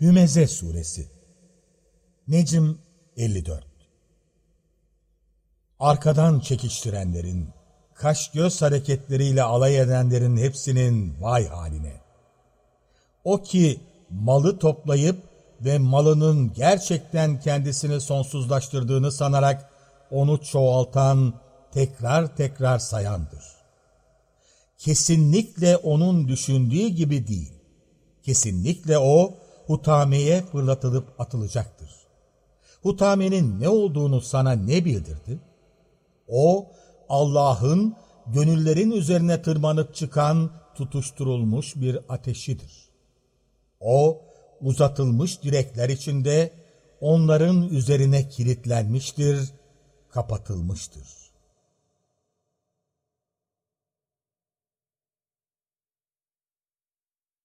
Hümeze Suresi Necm 54 Arkadan çekiştirenlerin, kaş göz hareketleriyle alay edenlerin hepsinin vay haline. O ki malı toplayıp ve malının gerçekten kendisini sonsuzlaştırdığını sanarak onu çoğaltan, tekrar tekrar sayandır. Kesinlikle onun düşündüğü gibi değil. Kesinlikle o, hutameye fırlatılıp atılacaktır. Hutamenin ne olduğunu sana ne bildirdi? O, Allah'ın gönüllerin üzerine tırmanıp çıkan tutuşturulmuş bir ateşidir. O, uzatılmış direkler içinde onların üzerine kilitlenmiştir, kapatılmıştır.